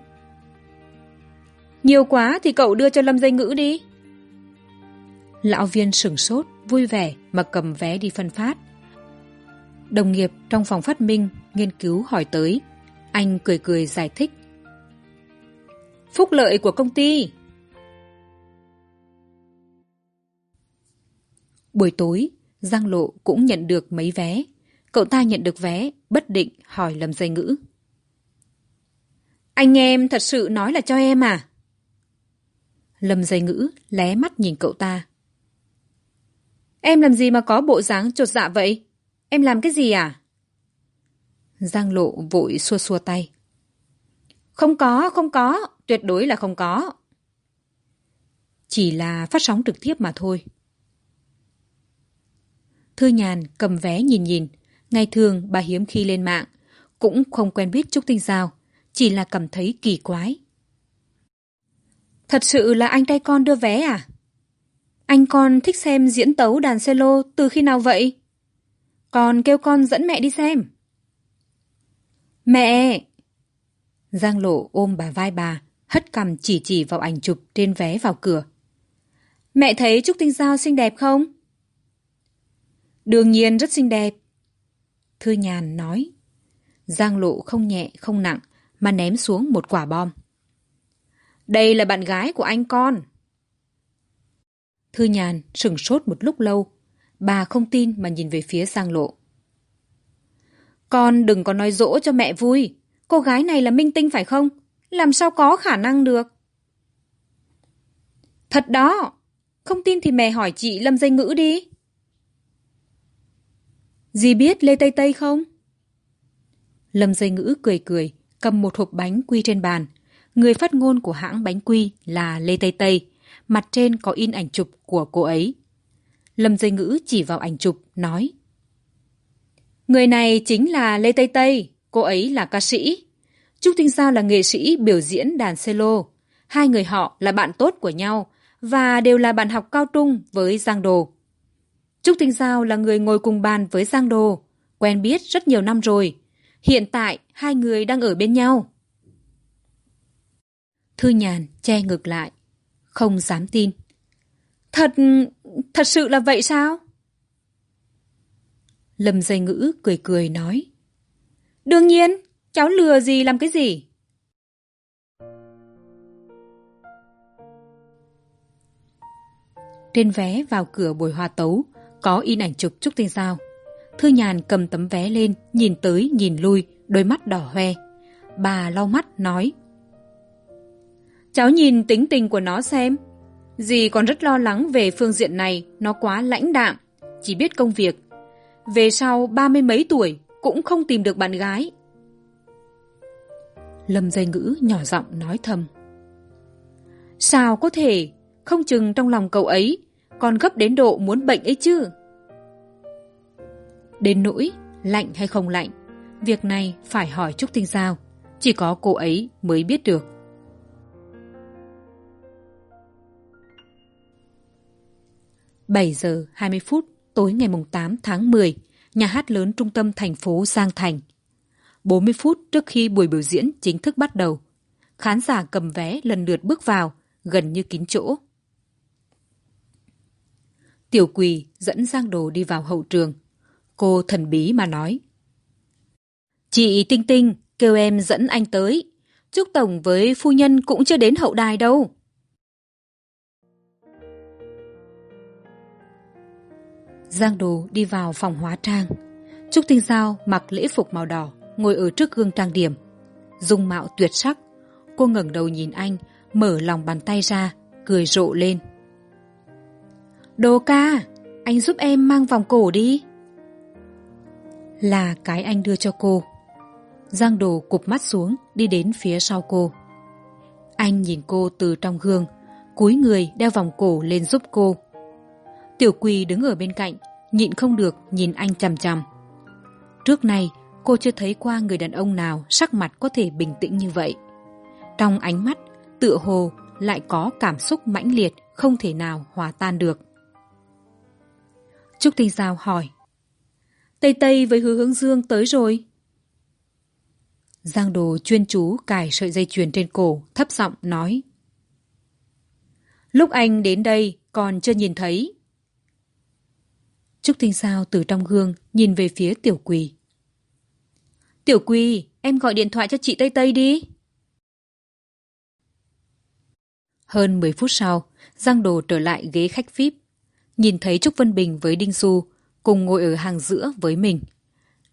Nhiều quá thì cậu đưa cho lâm dây ngữ đi. Lão viên sửng sốt vui vẻ mà cầm vé đi phân phát. Đồng nghiệp trong phòng phát minh nghiên cứu hỏi tới. Anh cười cười giải thích. Phúc lợi của công ty. Buổi tối giang lộ cũng nhận được mấy vé. Cậu ta nhận được vé, bất định hỏi lâm dây ngữ. Anh em thật sự nói là cho em à? Lâm dây ngữ lé mắt nhìn cậu ta. Em làm gì mà có bộ dáng trột dạ vậy? Em làm cái gì à? Giang lộ vội xua xua tay. Không có không có, tuyệt đối là không có. Chỉ là phát sóng trực tiếp mà thôi thư nhàn cầm vé nhìn nhìn. Ngày thường bà hiếm khi lên mạng. Cũng không quen biết trúc tinh giao. Chỉ là cảm thấy kỳ quái. Thật sự là anh trai con đưa vé à? Anh con thích xem diễn tấu đàn cello từ khi nào vậy? Còn kêu con dẫn mẹ đi xem. Mẹ! Giang lộ ôm bà vai bà, hất cằm chỉ chỉ vào ảnh chụp trên vé vào cửa. Mẹ thấy trúc tinh giao xinh đẹp không? Đương nhiên rất xinh đẹp. Thư nhàn nói. Giang lộ không nhẹ, không nặng, mà ném xuống một quả bom. Đây là bạn gái của anh con. Thư nhàn sửng sốt một lúc lâu. Bà không tin mà nhìn về phía giang lộ. Con đừng có nói dỗ cho mẹ vui. Cô gái này là minh tinh phải không? Làm sao có khả năng được? Thật đó. Không tin thì mẹ hỏi chị lâm dây ngữ đi dì biết lê tây tây không? Lâm dây ngữ cười cười, cầm một hộp bánh quy trên bàn. Người phát ngôn của hãng bánh quy là lê tây tây. Mặt trên có in ảnh chụp của cô ấy. Lâm dây ngữ chỉ vào ảnh chụp, nói, người này chính là lê tây tây, cô ấy là ca sĩ. Trúc tinh giao là nghệ sĩ biểu diễn đàn cello. Hai người họ là bạn tốt của nhau và đều là bạn học cao trung với giang đồ trúc tinh giao là người ngồi cùng bàn với giang đồ quen biết rất nhiều năm rồi. Hiện tại, hai người đang ở bên nhau. Thư nhàn che ngược lại, không dám tin. Thật thật sự là vậy sao? Lâm dây ngữ cười cười nói, đương nhiên, cháu lừa gì làm cái gì? Trên vé vào cửa buổi hòa tấu có in ảnh chụp trúc tinh giao. Thư nhàn cầm tấm vé lên, nhìn tới, nhìn lui, đôi mắt đỏ hoe. Bà lau mắt, nói, cháu nhìn tính tình của nó xem. Dì còn rất lo lắng về phương diện này, nó quá lãnh đạm. Chỉ biết công việc. Về sau ba mươi mấy tuổi, cũng không tìm được bạn gái. Lâm dây ngữ nhỏ giọng nói thầm, sao có thể? Không chừng trong lòng cậu ấy còn gấp đến độ muốn bệnh ấy chứ đến nỗi lạnh hay không lạnh việc này phải hỏi trúc tinh giao chỉ có cô ấy mới biết được bảy giờ hai mươi phút tối ngày tám tháng 10, nhà hát lớn trung tâm thành phố Giang Thành. bốn mươi phút trước khi buổi biểu diễn chính thức bắt đầu, khán giả cầm vé lần lượt bước vào, gần như kín chỗ. Tiểu quỳ dẫn Giang Đồ đi vào hậu trường. Cô thần bí mà nói. Chị Tinh Tinh kêu em dẫn anh tới. Trúc Tổng với phu nhân cũng chưa đến hậu đài đâu. Giang Đồ đi vào phòng hóa trang. Trúc Tinh Giao mặc lễ phục màu đỏ, ngồi ở trước gương trang điểm. Dung mạo tuyệt sắc. Cô ngẩng đầu nhìn anh, mở lòng bàn tay ra, cười rộ lên. Đồ ca, anh giúp em mang vòng cổ đi. Là cái anh đưa cho cô. Giang Đồ cụp mắt xuống, đi đến phía sau cô. Anh nhìn cô từ trong gương, cúi người đeo vòng cổ lên giúp cô tiểu quỳ đứng ở bên cạnh nhịn không được nhìn anh chằm chằm trước nay cô chưa thấy qua người đàn ông nào sắc mặt có thể bình tĩnh như vậy trong ánh mắt tựa hồ lại có cảm xúc mãnh liệt không thể nào hòa tan được trúc tinh giao hỏi. Tây tây với hứa hướng dương tới rồi. Giang đồ chuyên chú cài sợi dây chuyền trên cổ thấp giọng nói. Lúc anh đến đây còn chưa nhìn thấy. Trúc Tinh Giao từ trong gương nhìn về phía Tiểu Quỳ. Tiểu Quỳ, em gọi điện thoại cho chị Tây Tây đi. hơn mười phút sau giang đồ trở lại ghế khách vip nhìn thấy trúc vân bình với đinh du cùng ngồi ở hàng giữa với mình.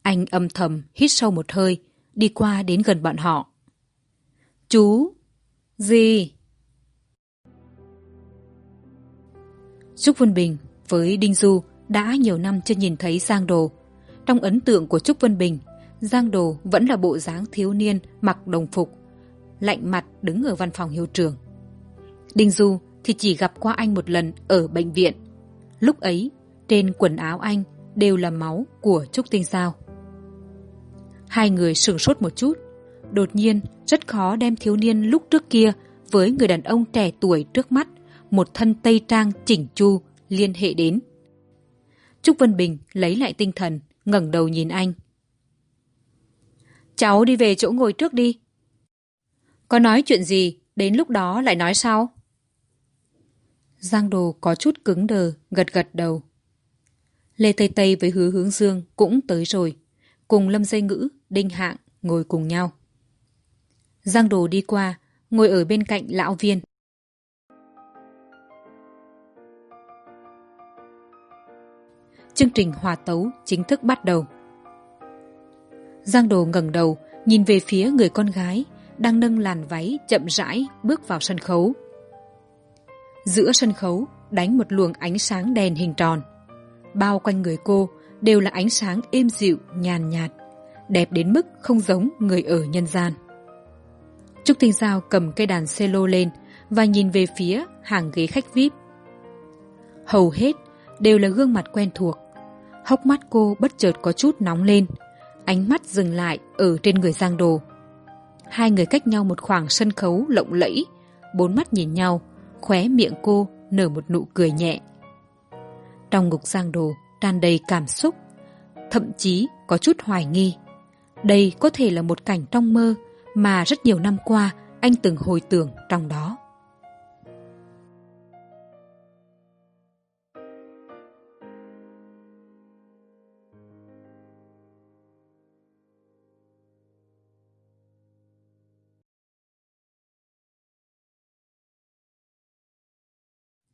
Anh âm thầm hít sâu một hơi, đi qua đến gần bọn họ. Chú, gì? Trúc vân bình với đinh du đã nhiều năm chưa nhìn thấy giang đồ. Trong ấn tượng của trúc vân bình, giang đồ vẫn là bộ dáng thiếu niên mặc đồng phục, lạnh mặt đứng ở văn phòng hiệu trưởng. Đinh du thì chỉ gặp qua anh một lần ở bệnh viện lúc ấy, trên quần áo anh đều là máu của trúc tinh sao hai người sửng sốt một chút, đột nhiên rất khó đem thiếu niên lúc trước kia với người đàn ông trẻ tuổi trước mắt, một thân tây trang chỉnh chu liên hệ đến. Trúc vân bình lấy lại tinh thần, ngẩng đầu nhìn anh. Cháu đi về chỗ ngồi trước đi. Có nói chuyện gì đến lúc đó lại nói sau? Giang đồ có chút cứng đờ, gật gật đầu. Lê tây tây với hứa hướng dương cũng tới rồi. Cùng lâm dây ngữ, đinh hạng ngồi cùng nhau. Giang đồ đi qua, ngồi ở bên cạnh lão viên. Chương trình hòa tấu chính thức bắt đầu. Giang đồ ngẩng đầu, nhìn về phía người con gái đang nâng làn váy chậm rãi bước vào sân khấu giữa sân khấu, đánh một luồng ánh sáng đèn hình tròn. Bao quanh người cô đều là ánh sáng êm dịu, nhàn nhạt, đẹp đến mức không giống người ở nhân gian. Trúc tinh giao cầm cây đàn cello lên và nhìn về phía hàng ghế khách vip. Hầu hết đều là gương mặt quen thuộc. Hốc mắt cô bất chợt có chút nóng lên, ánh mắt dừng lại ở trên người giang đồ. Hai người cách nhau một khoảng sân khấu lộng lẫy, bốn mắt nhìn nhau khóe miệng cô nở một nụ cười nhẹ. Trong ngục giang đồ tràn đầy cảm xúc, thậm chí có chút hoài nghi. Đây có thể là một cảnh trong mơ mà rất nhiều năm qua anh từng hồi tưởng trong đó.